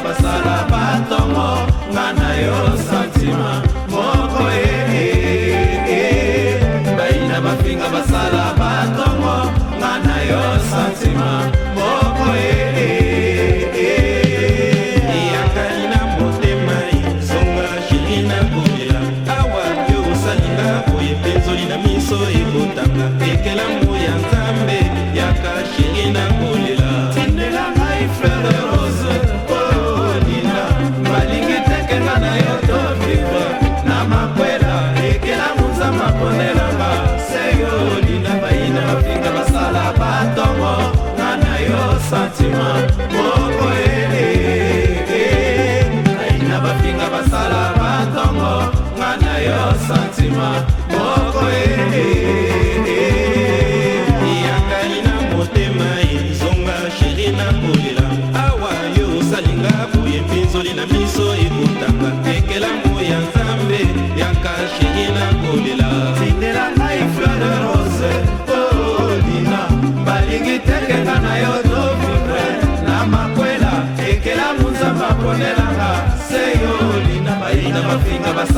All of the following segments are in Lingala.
basalaba yo santima moko yangai na motema ezonga sheri na kolela awa yo osalinga boye mpe nzoli na biso ekota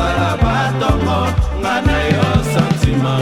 kosala batongo nga na yo santima